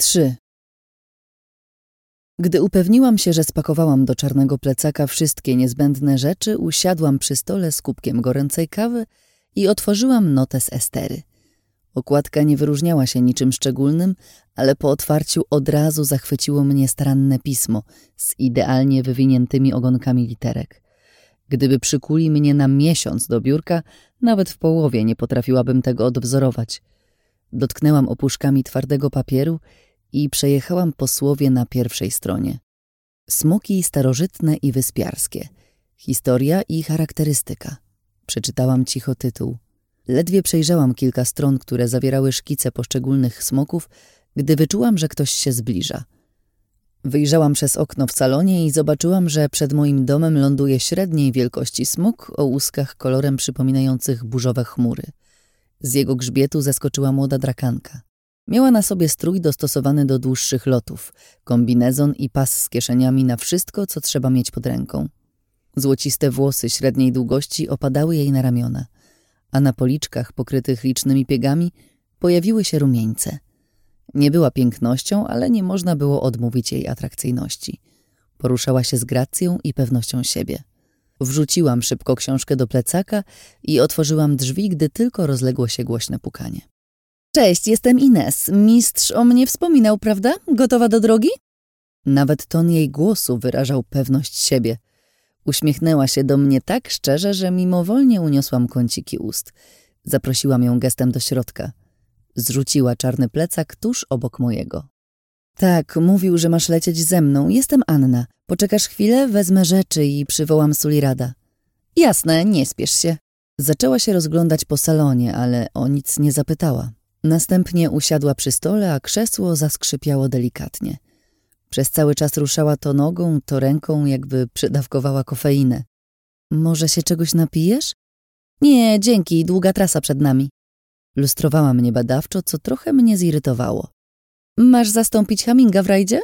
3. Gdy upewniłam się, że spakowałam do czarnego plecaka wszystkie niezbędne rzeczy, usiadłam przy stole z kubkiem gorącej kawy i otworzyłam notes Estery. Okładka nie wyróżniała się niczym szczególnym, ale po otwarciu od razu zachwyciło mnie staranne pismo z idealnie wywiniętymi ogonkami literek. Gdyby przykuli mnie na miesiąc do biurka, nawet w połowie nie potrafiłabym tego odwzorować. Dotknęłam opuszkami twardego papieru i przejechałam po słowie na pierwszej stronie. Smoki starożytne i wyspiarskie. Historia i charakterystyka. Przeczytałam cicho tytuł. Ledwie przejrzałam kilka stron, które zawierały szkice poszczególnych smoków, gdy wyczułam, że ktoś się zbliża. Wyjrzałam przez okno w salonie i zobaczyłam, że przed moim domem ląduje średniej wielkości smok o łuskach kolorem przypominających burzowe chmury. Z jego grzbietu zeskoczyła młoda drakanka. Miała na sobie strój dostosowany do dłuższych lotów, kombinezon i pas z kieszeniami na wszystko, co trzeba mieć pod ręką. Złociste włosy średniej długości opadały jej na ramiona, a na policzkach pokrytych licznymi piegami pojawiły się rumieńce. Nie była pięknością, ale nie można było odmówić jej atrakcyjności. Poruszała się z gracją i pewnością siebie. Wrzuciłam szybko książkę do plecaka i otworzyłam drzwi, gdy tylko rozległo się głośne pukanie. Cześć, jestem Ines. Mistrz o mnie wspominał, prawda? Gotowa do drogi? Nawet ton jej głosu wyrażał pewność siebie. Uśmiechnęła się do mnie tak szczerze, że mimowolnie uniosłam kąciki ust. Zaprosiłam ją gestem do środka. Zrzuciła czarny plecak tuż obok mojego. Tak, mówił, że masz lecieć ze mną. Jestem Anna. Poczekasz chwilę, wezmę rzeczy i przywołam Sulirada. Jasne, nie spiesz się. Zaczęła się rozglądać po salonie, ale o nic nie zapytała. Następnie usiadła przy stole, a krzesło zaskrzypiało delikatnie. Przez cały czas ruszała to nogą, to ręką, jakby przydawkowała kofeinę. Może się czegoś napijesz? Nie, dzięki, długa trasa przed nami. Lustrowała mnie badawczo, co trochę mnie zirytowało. Masz zastąpić Haminga w rajdzie?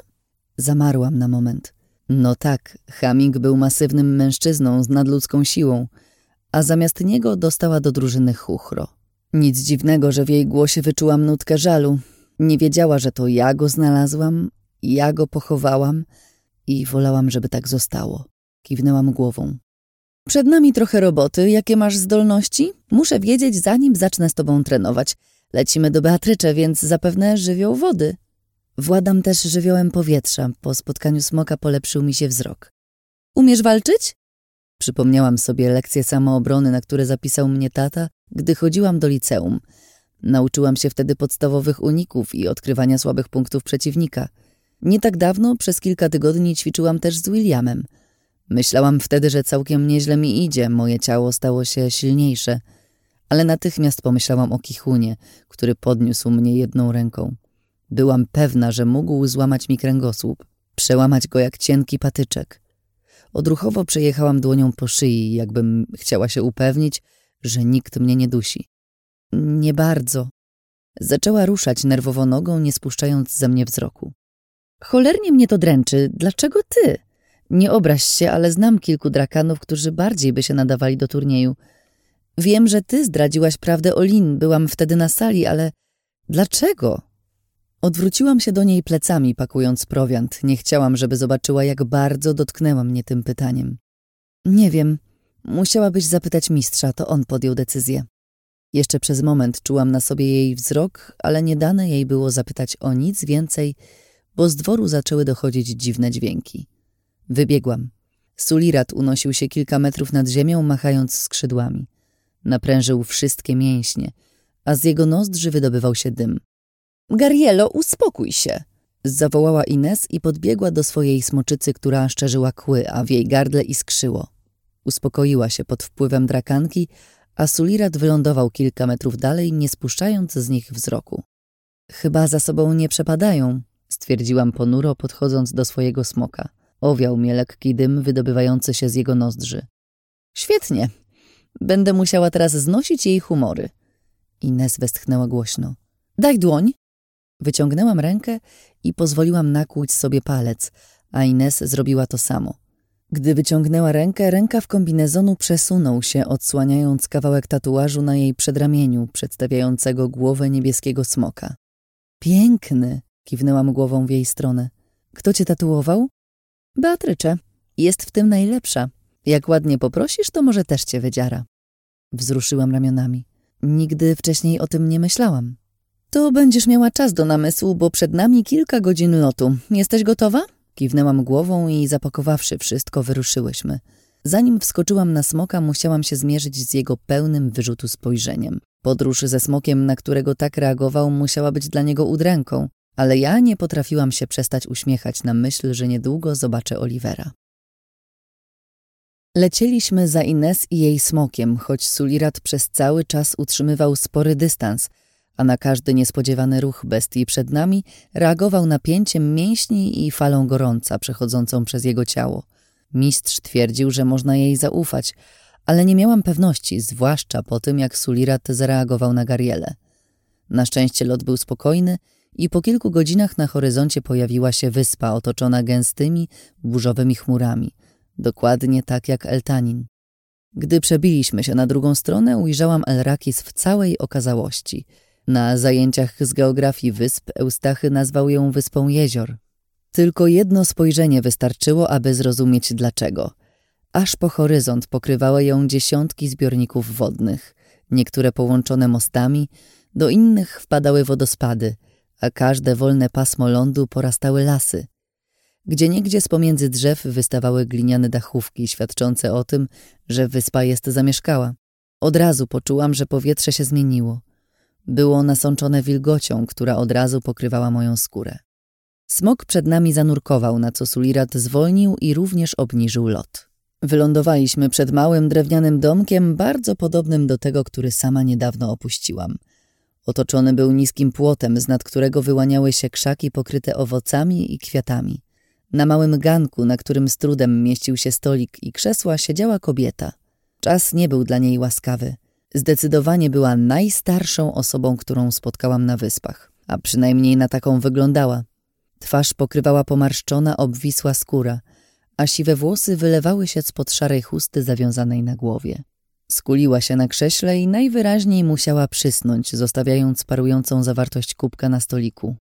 Zamarłam na moment. No tak, Haming był masywnym mężczyzną z nadludzką siłą, a zamiast niego dostała do drużyny chuchro. Nic dziwnego, że w jej głosie wyczułam nutkę żalu. Nie wiedziała, że to ja go znalazłam, ja go pochowałam i wolałam, żeby tak zostało. Kiwnęłam głową. Przed nami trochę roboty. Jakie masz zdolności? Muszę wiedzieć, zanim zacznę z tobą trenować. Lecimy do Beatrycze, więc zapewne żywioł wody. Władam też żywiołem powietrza. Po spotkaniu smoka polepszył mi się wzrok. Umiesz walczyć? Przypomniałam sobie lekcje samoobrony, na które zapisał mnie tata, gdy chodziłam do liceum. Nauczyłam się wtedy podstawowych uników i odkrywania słabych punktów przeciwnika. Nie tak dawno, przez kilka tygodni ćwiczyłam też z Williamem. Myślałam wtedy, że całkiem nieźle mi idzie, moje ciało stało się silniejsze. Ale natychmiast pomyślałam o Kichunie, który podniósł mnie jedną ręką. Byłam pewna, że mógł złamać mi kręgosłup, przełamać go jak cienki patyczek. Odruchowo przejechałam dłonią po szyi, jakbym chciała się upewnić, że nikt mnie nie dusi. Nie bardzo. Zaczęła ruszać nerwowo nogą, nie spuszczając ze mnie wzroku. Cholernie mnie to dręczy. Dlaczego ty? Nie obraź się, ale znam kilku drakanów, którzy bardziej by się nadawali do turnieju. Wiem, że ty zdradziłaś prawdę o Lin, byłam wtedy na sali, ale dlaczego? Odwróciłam się do niej plecami, pakując prowiant. Nie chciałam, żeby zobaczyła, jak bardzo dotknęła mnie tym pytaniem. Nie wiem. Musiałabyś zapytać mistrza, to on podjął decyzję. Jeszcze przez moment czułam na sobie jej wzrok, ale nie dane jej było zapytać o nic więcej, bo z dworu zaczęły dochodzić dziwne dźwięki. Wybiegłam. Sulirat unosił się kilka metrów nad ziemią, machając skrzydłami. Naprężył wszystkie mięśnie, a z jego nozdrzy wydobywał się dym. Garielo, uspokój się! Zawołała Ines i podbiegła do swojej smoczycy, która szczerzyła kły, a w jej gardle iskrzyło. Uspokoiła się pod wpływem drakanki, a Sulirat wylądował kilka metrów dalej, nie spuszczając z nich wzroku. Chyba za sobą nie przepadają, stwierdziłam ponuro, podchodząc do swojego smoka. Owiał mnie lekki dym wydobywający się z jego nozdrzy. Świetnie. Będę musiała teraz znosić jej humory. Ines westchnęła głośno. Daj dłoń. Wyciągnęłam rękę i pozwoliłam nakłuć sobie palec, a Ines zrobiła to samo. Gdy wyciągnęła rękę, rękaw kombinezonu przesunął się, odsłaniając kawałek tatuażu na jej przedramieniu, przedstawiającego głowę niebieskiego smoka. Piękny, Kiwnęłam głową w jej stronę. Kto cię tatuował? Beatrycze. Jest w tym najlepsza. Jak ładnie poprosisz, to może też cię wydziara. Wzruszyłam ramionami. Nigdy wcześniej o tym nie myślałam. To będziesz miała czas do namysłu, bo przed nami kilka godzin lotu. Jesteś gotowa? Kiwnęłam głową i zapakowawszy wszystko, wyruszyłyśmy. Zanim wskoczyłam na smoka, musiałam się zmierzyć z jego pełnym wyrzutu spojrzeniem. Podróż ze smokiem, na którego tak reagował, musiała być dla niego udręką, ale ja nie potrafiłam się przestać uśmiechać na myśl, że niedługo zobaczę Olivera. Lecieliśmy za Ines i jej smokiem, choć Sulirat przez cały czas utrzymywał spory dystans, a na każdy niespodziewany ruch bestii przed nami reagował napięciem mięśni i falą gorąca przechodzącą przez jego ciało. Mistrz twierdził, że można jej zaufać, ale nie miałam pewności, zwłaszcza po tym, jak Sulirat zareagował na Garielę. Na szczęście lot był spokojny i po kilku godzinach na horyzoncie pojawiła się wyspa otoczona gęstymi, burzowymi chmurami, dokładnie tak jak Eltanin. Gdy przebiliśmy się na drugą stronę, ujrzałam Elrakis w całej okazałości. Na zajęciach z geografii wysp Eustachy nazwał ją Wyspą Jezior. Tylko jedno spojrzenie wystarczyło, aby zrozumieć dlaczego. Aż po horyzont pokrywały ją dziesiątki zbiorników wodnych, niektóre połączone mostami, do innych wpadały wodospady, a każde wolne pasmo lądu porastały lasy. Gdzie niegdzie z pomiędzy drzew wystawały gliniane dachówki, świadczące o tym, że wyspa jest zamieszkała. Od razu poczułam, że powietrze się zmieniło. Było nasączone wilgocią, która od razu pokrywała moją skórę. Smok przed nami zanurkował, na co Sulirat zwolnił i również obniżył lot. Wylądowaliśmy przed małym drewnianym domkiem, bardzo podobnym do tego, który sama niedawno opuściłam. Otoczony był niskim płotem, z nad którego wyłaniały się krzaki pokryte owocami i kwiatami. Na małym ganku, na którym z trudem mieścił się stolik i krzesła, siedziała kobieta. Czas nie był dla niej łaskawy. Zdecydowanie była najstarszą osobą, którą spotkałam na wyspach, a przynajmniej na taką wyglądała. Twarz pokrywała pomarszczona, obwisła skóra, a siwe włosy wylewały się spod szarej chusty zawiązanej na głowie. Skuliła się na krześle i najwyraźniej musiała przysnąć, zostawiając parującą zawartość kubka na stoliku.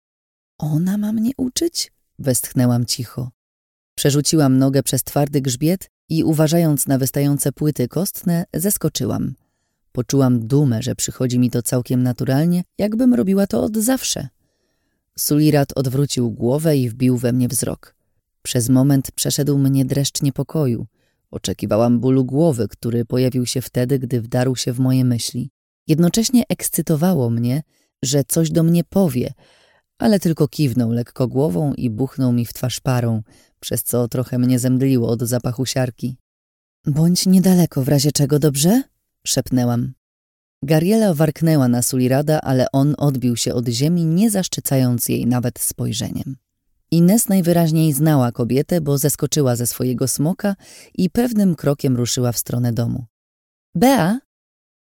Ona ma mnie uczyć? Westchnęłam cicho. Przerzuciłam nogę przez twardy grzbiet i uważając na wystające płyty kostne, zeskoczyłam. Poczułam dumę, że przychodzi mi to całkiem naturalnie, jakbym robiła to od zawsze. Sulirat odwrócił głowę i wbił we mnie wzrok. Przez moment przeszedł mnie dreszcz niepokoju. Oczekiwałam bólu głowy, który pojawił się wtedy, gdy wdarł się w moje myśli. Jednocześnie ekscytowało mnie, że coś do mnie powie, ale tylko kiwnął lekko głową i buchnął mi w twarz parą, przez co trochę mnie zemdliło od zapachu siarki. Bądź niedaleko w razie czego, dobrze? Szepnęłam. Gariela warknęła na Sulirada, ale on odbił się od ziemi, nie zaszczycając jej nawet spojrzeniem. Ines najwyraźniej znała kobietę, bo zeskoczyła ze swojego smoka i pewnym krokiem ruszyła w stronę domu. Bea!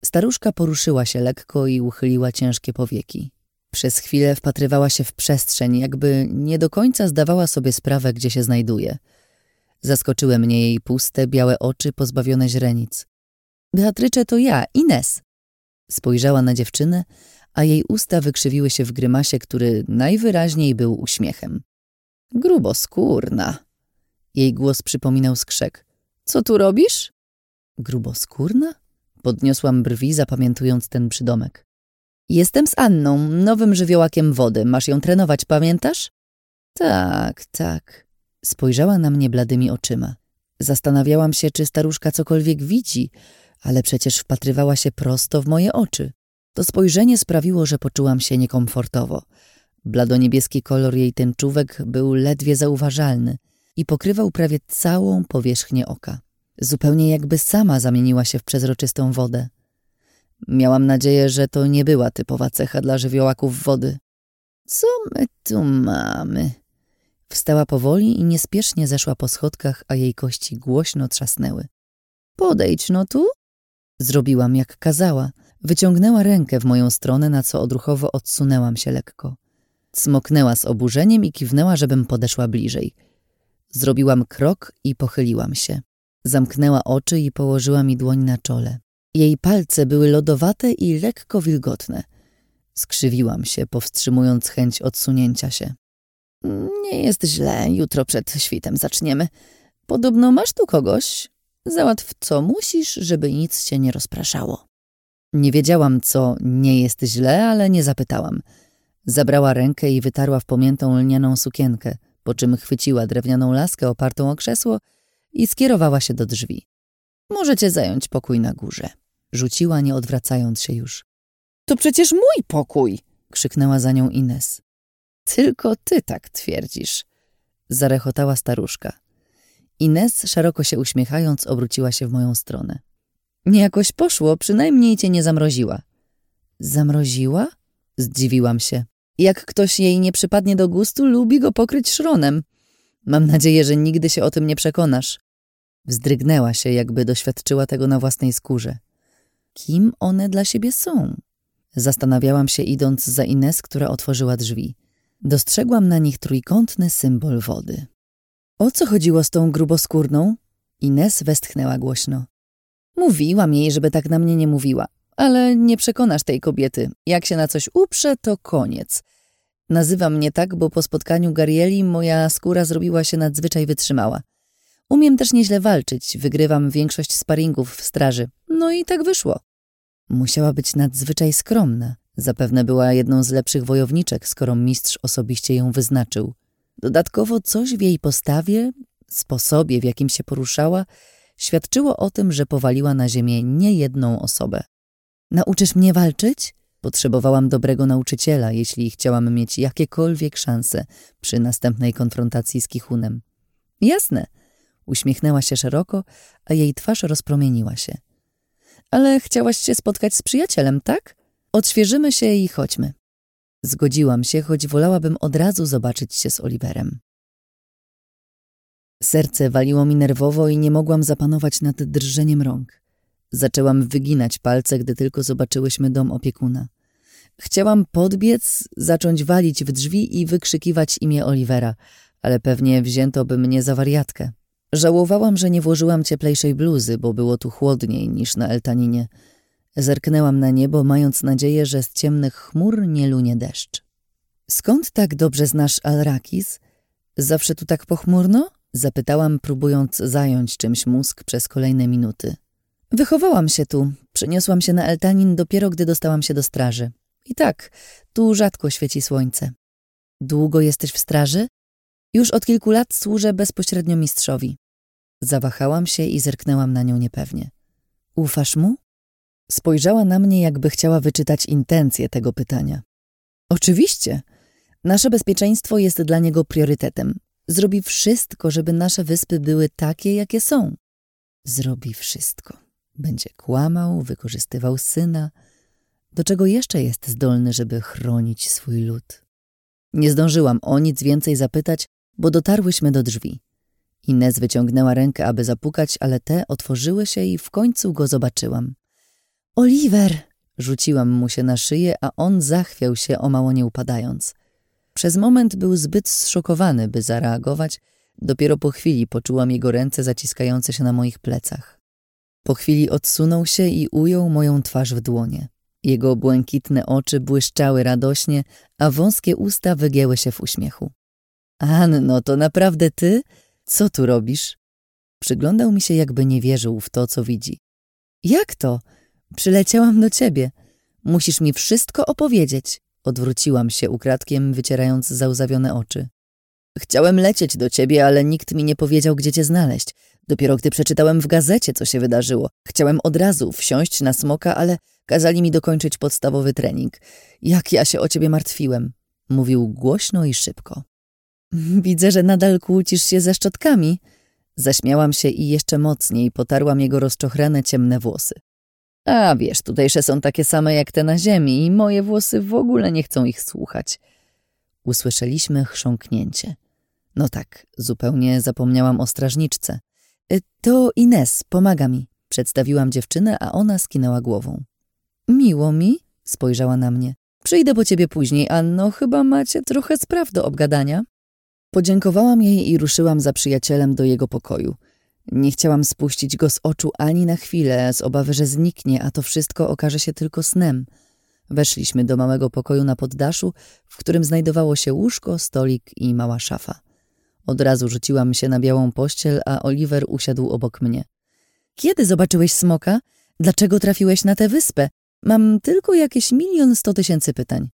Staruszka poruszyła się lekko i uchyliła ciężkie powieki. Przez chwilę wpatrywała się w przestrzeń, jakby nie do końca zdawała sobie sprawę, gdzie się znajduje. Zaskoczyły mnie jej puste, białe oczy pozbawione źrenic. Beatrycze to ja, Ines. Spojrzała na dziewczynę, a jej usta wykrzywiły się w grymasie, który najwyraźniej był uśmiechem. Gruboskórna. Jej głos przypominał skrzek. Co tu robisz? Gruboskórna? Podniosłam brwi, zapamiętując ten przydomek. Jestem z Anną, nowym żywiołakiem wody. Masz ją trenować, pamiętasz? Tak, tak. Spojrzała na mnie bladymi oczyma. Zastanawiałam się, czy staruszka cokolwiek widzi, ale przecież wpatrywała się prosto w moje oczy. To spojrzenie sprawiło, że poczułam się niekomfortowo. Bladoniebieski kolor jej tęczówek był ledwie zauważalny i pokrywał prawie całą powierzchnię oka. Zupełnie jakby sama zamieniła się w przezroczystą wodę. Miałam nadzieję, że to nie była typowa cecha dla żywiołaków wody. Co my tu mamy? Wstała powoli i niespiesznie zeszła po schodkach, a jej kości głośno trzasnęły. Podejdź no tu. Zrobiłam jak kazała. Wyciągnęła rękę w moją stronę, na co odruchowo odsunęłam się lekko. Smoknęła z oburzeniem i kiwnęła, żebym podeszła bliżej. Zrobiłam krok i pochyliłam się. Zamknęła oczy i położyła mi dłoń na czole. Jej palce były lodowate i lekko wilgotne. Skrzywiłam się, powstrzymując chęć odsunięcia się. Nie jest źle, jutro przed świtem zaczniemy. Podobno masz tu kogoś? Załatw co musisz, żeby nic cię nie rozpraszało. Nie wiedziałam, co nie jest źle, ale nie zapytałam. Zabrała rękę i wytarła w pomiętą lnianą sukienkę, po czym chwyciła drewnianą laskę opartą o krzesło i skierowała się do drzwi. Możecie zająć pokój na górze. Rzuciła, nie odwracając się już. To przecież mój pokój! krzyknęła za nią Ines. Tylko ty tak twierdzisz, zarechotała staruszka. Ines, szeroko się uśmiechając, obróciła się w moją stronę. Nie jakoś poszło, przynajmniej cię nie zamroziła. Zamroziła? Zdziwiłam się. Jak ktoś jej nie przypadnie do gustu, lubi go pokryć szronem. Mam nadzieję, że nigdy się o tym nie przekonasz. Wzdrygnęła się, jakby doświadczyła tego na własnej skórze. Kim one dla siebie są? Zastanawiałam się, idąc za Ines, która otworzyła drzwi. Dostrzegłam na nich trójkątny symbol wody. O co chodziło z tą gruboskórną? Ines westchnęła głośno. Mówiłam jej, żeby tak na mnie nie mówiła, ale nie przekonasz tej kobiety. Jak się na coś uprze, to koniec. Nazywa mnie tak, bo po spotkaniu Garieli moja skóra zrobiła się nadzwyczaj wytrzymała. Umiem też nieźle walczyć, wygrywam większość sparingów w straży. No i tak wyszło. Musiała być nadzwyczaj skromna. Zapewne była jedną z lepszych wojowniczek, skoro mistrz osobiście ją wyznaczył. Dodatkowo coś w jej postawie, sposobie, w jakim się poruszała, świadczyło o tym, że powaliła na ziemię niejedną osobę. Nauczysz mnie walczyć? Potrzebowałam dobrego nauczyciela, jeśli chciałam mieć jakiekolwiek szanse przy następnej konfrontacji z Kichunem. Jasne, uśmiechnęła się szeroko, a jej twarz rozpromieniła się. Ale chciałaś się spotkać z przyjacielem, tak? Odświeżymy się i chodźmy. Zgodziłam się, choć wolałabym od razu zobaczyć się z Oliverem. Serce waliło mi nerwowo i nie mogłam zapanować nad drżeniem rąk. Zaczęłam wyginać palce, gdy tylko zobaczyłyśmy dom opiekuna. Chciałam podbiec, zacząć walić w drzwi i wykrzykiwać imię Olivera, ale pewnie wzięto by mnie za wariatkę. Żałowałam, że nie włożyłam cieplejszej bluzy, bo było tu chłodniej niż na Eltaninie. Zerknęłam na niebo, mając nadzieję, że z ciemnych chmur nie lunie deszcz. Skąd tak dobrze znasz Alrakis? Zawsze tu tak pochmurno? Zapytałam, próbując zająć czymś mózg przez kolejne minuty. Wychowałam się tu. Przeniosłam się na Eltanin dopiero, gdy dostałam się do straży. I tak, tu rzadko świeci słońce. Długo jesteś w straży? Już od kilku lat służę bezpośrednio mistrzowi. Zawahałam się i zerknęłam na nią niepewnie. Ufasz mu? Spojrzała na mnie, jakby chciała wyczytać intencje tego pytania. Oczywiście. Nasze bezpieczeństwo jest dla niego priorytetem. Zrobi wszystko, żeby nasze wyspy były takie, jakie są. Zrobi wszystko. Będzie kłamał, wykorzystywał syna. Do czego jeszcze jest zdolny, żeby chronić swój lud? Nie zdążyłam o nic więcej zapytać, bo dotarłyśmy do drzwi. Inez wyciągnęła rękę, aby zapukać, ale te otworzyły się i w końcu go zobaczyłam. Oliver! Rzuciłam mu się na szyję, a on zachwiał się, o mało nie upadając. Przez moment był zbyt zszokowany, by zareagować. Dopiero po chwili poczułam jego ręce zaciskające się na moich plecach. Po chwili odsunął się i ujął moją twarz w dłonie. Jego błękitne oczy błyszczały radośnie, a wąskie usta wygięły się w uśmiechu. Anno, to naprawdę ty? Co tu robisz? Przyglądał mi się, jakby nie wierzył w to, co widzi. Jak to? Przyleciałam do ciebie. Musisz mi wszystko opowiedzieć. Odwróciłam się ukradkiem, wycierając załzawione oczy. Chciałem lecieć do ciebie, ale nikt mi nie powiedział, gdzie cię znaleźć. Dopiero gdy przeczytałem w gazecie, co się wydarzyło. Chciałem od razu wsiąść na smoka, ale kazali mi dokończyć podstawowy trening. Jak ja się o ciebie martwiłem. Mówił głośno i szybko. Widzę, że nadal kłócisz się ze szczotkami. Zaśmiałam się i jeszcze mocniej potarłam jego rozczochrane ciemne włosy. A wiesz, tutejsze są takie same jak te na ziemi i moje włosy w ogóle nie chcą ich słuchać. Usłyszeliśmy chrząknięcie. No tak, zupełnie zapomniałam o strażniczce. Y, to Ines, pomaga mi. Przedstawiłam dziewczynę, a ona skinęła głową. Miło mi, spojrzała na mnie. Przyjdę po ciebie później, Anno, chyba macie trochę spraw do obgadania. Podziękowałam jej i ruszyłam za przyjacielem do jego pokoju. Nie chciałam spuścić go z oczu ani na chwilę, z obawy, że zniknie, a to wszystko okaże się tylko snem. Weszliśmy do małego pokoju na poddaszu, w którym znajdowało się łóżko, stolik i mała szafa. Od razu rzuciłam się na białą pościel, a Oliver usiadł obok mnie. Kiedy zobaczyłeś smoka? Dlaczego trafiłeś na tę wyspę? Mam tylko jakieś milion sto tysięcy pytań.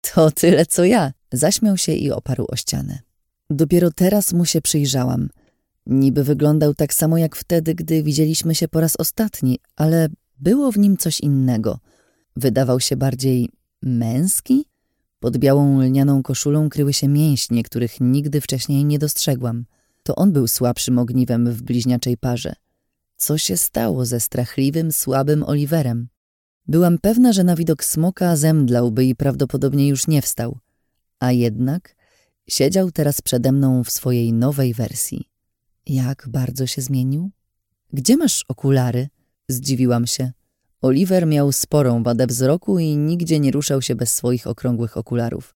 To tyle co ja. Zaśmiał się i oparł o ścianę. Dopiero teraz mu się przyjrzałam. Niby wyglądał tak samo jak wtedy, gdy widzieliśmy się po raz ostatni, ale było w nim coś innego. Wydawał się bardziej męski? Pod białą lnianą koszulą kryły się mięśnie, których nigdy wcześniej nie dostrzegłam. To on był słabszym ogniwem w bliźniaczej parze. Co się stało ze strachliwym, słabym Oliverem? Byłam pewna, że na widok smoka zemdlałby i prawdopodobnie już nie wstał. A jednak siedział teraz przede mną w swojej nowej wersji. Jak bardzo się zmienił? Gdzie masz okulary? Zdziwiłam się. Oliver miał sporą wadę wzroku i nigdzie nie ruszał się bez swoich okrągłych okularów.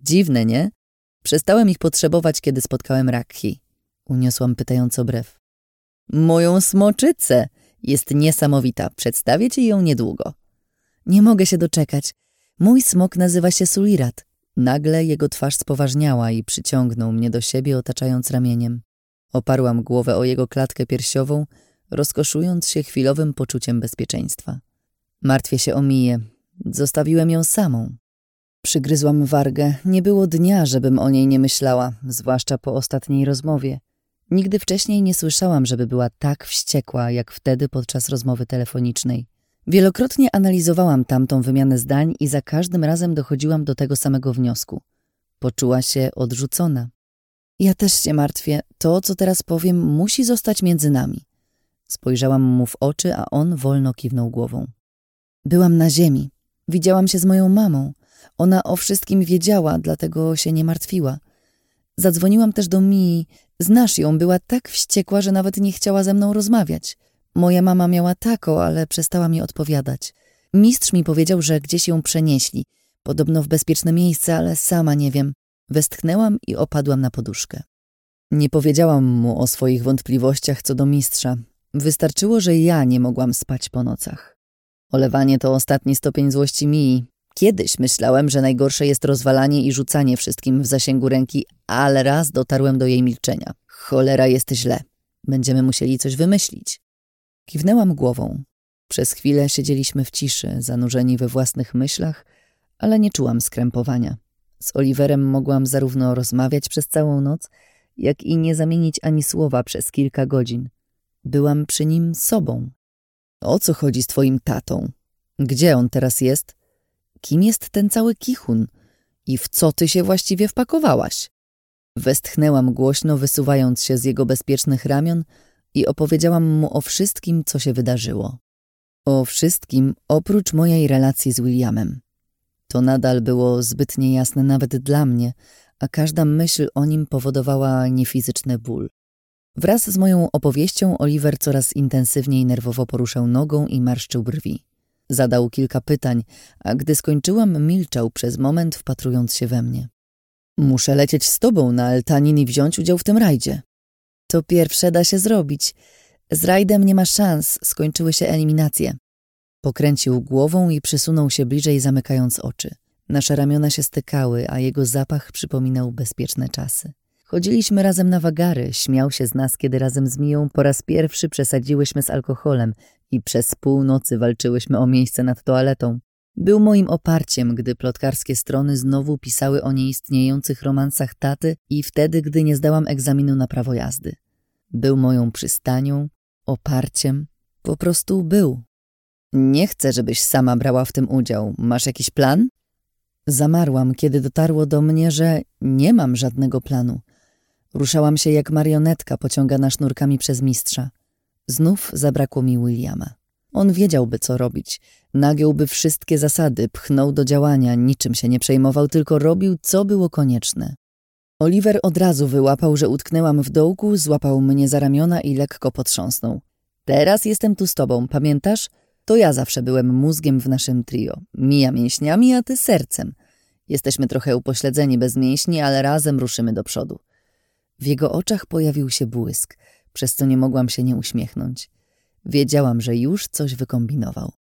Dziwne, nie? Przestałem ich potrzebować, kiedy spotkałem Rakhi. Uniosłam pytająco brew. Moją smoczycę! Jest niesamowita. Przedstawię ci ją niedługo. Nie mogę się doczekać. Mój smok nazywa się Sulirat. Nagle jego twarz spoważniała i przyciągnął mnie do siebie, otaczając ramieniem. Oparłam głowę o jego klatkę piersiową, rozkoszując się chwilowym poczuciem bezpieczeństwa. Martwię się o Miję. Zostawiłem ją samą. Przygryzłam wargę. Nie było dnia, żebym o niej nie myślała, zwłaszcza po ostatniej rozmowie. Nigdy wcześniej nie słyszałam, żeby była tak wściekła, jak wtedy podczas rozmowy telefonicznej. Wielokrotnie analizowałam tamtą wymianę zdań i za każdym razem dochodziłam do tego samego wniosku. Poczuła się odrzucona. Ja też się martwię. To, co teraz powiem, musi zostać między nami. Spojrzałam mu w oczy, a on wolno kiwnął głową. Byłam na ziemi. Widziałam się z moją mamą. Ona o wszystkim wiedziała, dlatego się nie martwiła. Zadzwoniłam też do Mii. Znasz ją, była tak wściekła, że nawet nie chciała ze mną rozmawiać. Moja mama miała tako, ale przestała mi odpowiadać. Mistrz mi powiedział, że gdzieś ją przenieśli. Podobno w bezpieczne miejsce, ale sama nie wiem. Westchnęłam i opadłam na poduszkę. Nie powiedziałam mu o swoich wątpliwościach co do mistrza. Wystarczyło, że ja nie mogłam spać po nocach. Olewanie to ostatni stopień złości Mii. Kiedyś myślałem, że najgorsze jest rozwalanie i rzucanie wszystkim w zasięgu ręki, ale raz dotarłem do jej milczenia. Cholera jest źle. Będziemy musieli coś wymyślić. Kiwnęłam głową. Przez chwilę siedzieliśmy w ciszy, zanurzeni we własnych myślach, ale nie czułam skrępowania. Z Oliverem mogłam zarówno rozmawiać przez całą noc, jak i nie zamienić ani słowa przez kilka godzin. Byłam przy nim sobą. O co chodzi z twoim tatą? Gdzie on teraz jest? Kim jest ten cały kichun? I w co ty się właściwie wpakowałaś? Westchnęłam głośno, wysuwając się z jego bezpiecznych ramion i opowiedziałam mu o wszystkim, co się wydarzyło. O wszystkim oprócz mojej relacji z Williamem. To nadal było zbyt niejasne nawet dla mnie, a każda myśl o nim powodowała niefizyczny ból. Wraz z moją opowieścią Oliver coraz intensywniej nerwowo poruszał nogą i marszczył brwi. Zadał kilka pytań, a gdy skończyłam, milczał przez moment, wpatrując się we mnie. Muszę lecieć z tobą na Eltanin i wziąć udział w tym rajdzie. To pierwsze da się zrobić. Z rajdem nie ma szans, skończyły się eliminacje. Pokręcił głową i przysunął się bliżej, zamykając oczy. Nasze ramiona się stykały, a jego zapach przypominał bezpieczne czasy. Chodziliśmy razem na wagary, śmiał się z nas, kiedy razem z Miją po raz pierwszy przesadziłyśmy z alkoholem i przez północy walczyłyśmy o miejsce nad toaletą. Był moim oparciem, gdy plotkarskie strony znowu pisały o nieistniejących romansach taty i wtedy, gdy nie zdałam egzaminu na prawo jazdy. Był moją przystanią, oparciem, po prostu był. Nie chcę, żebyś sama brała w tym udział. Masz jakiś plan? Zamarłam, kiedy dotarło do mnie, że nie mam żadnego planu. Ruszałam się jak marionetka pociągana sznurkami przez mistrza. Znów zabrakło mi Williama. On wiedziałby, co robić. Nagiąłby wszystkie zasady, pchnął do działania, niczym się nie przejmował, tylko robił, co było konieczne. Oliver od razu wyłapał, że utknęłam w dołku, złapał mnie za ramiona i lekko potrząsnął. Teraz jestem tu z tobą, pamiętasz? To ja zawsze byłem mózgiem w naszym trio. Mija mięśniami, a ty sercem. Jesteśmy trochę upośledzeni bez mięśni, ale razem ruszymy do przodu. W jego oczach pojawił się błysk, przez co nie mogłam się nie uśmiechnąć. Wiedziałam, że już coś wykombinował.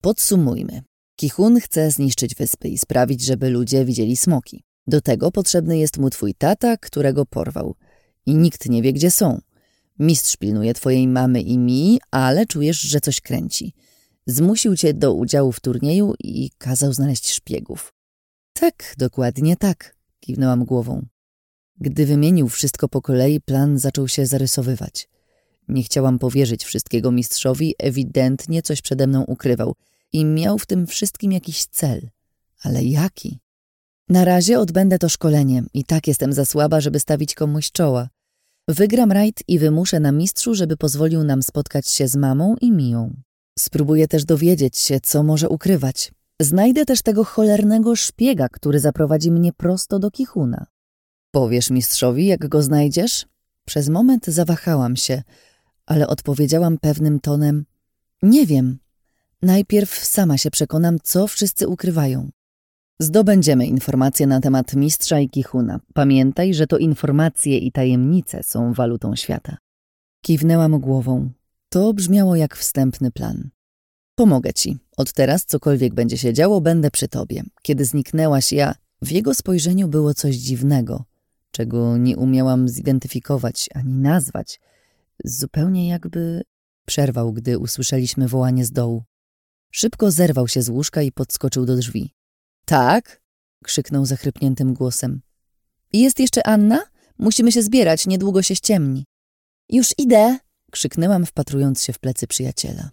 Podsumujmy. Kichun chce zniszczyć wyspy i sprawić, żeby ludzie widzieli smoki. Do tego potrzebny jest mu twój tata, którego porwał. I nikt nie wie, gdzie są. Mistrz pilnuje twojej mamy i mi, ale czujesz, że coś kręci. Zmusił cię do udziału w turnieju i kazał znaleźć szpiegów. Tak, dokładnie tak, kiwnęłam głową. Gdy wymienił wszystko po kolei, plan zaczął się zarysowywać. Nie chciałam powierzyć wszystkiego mistrzowi, ewidentnie coś przede mną ukrywał i miał w tym wszystkim jakiś cel. Ale jaki? Na razie odbędę to szkolenie i tak jestem za słaba, żeby stawić komuś czoła. Wygram rajd i wymuszę na mistrzu, żeby pozwolił nam spotkać się z mamą i Miją. Spróbuję też dowiedzieć się, co może ukrywać. Znajdę też tego cholernego szpiega, który zaprowadzi mnie prosto do Kichuna. Powiesz mistrzowi, jak go znajdziesz? Przez moment zawahałam się, ale odpowiedziałam pewnym tonem: Nie wiem. Najpierw sama się przekonam, co wszyscy ukrywają. Zdobędziemy informacje na temat mistrza i Kichuna. Pamiętaj, że to informacje i tajemnice są walutą świata. Kiwnęłam głową. To brzmiało jak wstępny plan. Pomogę ci. Od teraz, cokolwiek będzie się działo, będę przy tobie. Kiedy zniknęłaś, ja. W jego spojrzeniu było coś dziwnego, czego nie umiałam zidentyfikować ani nazwać. Zupełnie jakby przerwał, gdy usłyszeliśmy wołanie z dołu. Szybko zerwał się z łóżka i podskoczył do drzwi. Tak? krzyknął zachrypniętym głosem. Jest jeszcze Anna? Musimy się zbierać, niedługo się ściemni. Już idę, krzyknęłam, wpatrując się w plecy przyjaciela.